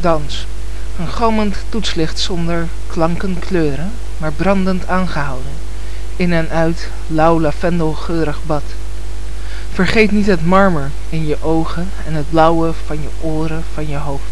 Dans. Een galmend toetslicht zonder klanken kleuren, maar brandend aangehouden. In en uit, lauw lavendelgeurig bad. Vergeet niet het marmer in je ogen en het blauwe van je oren van je hoofd.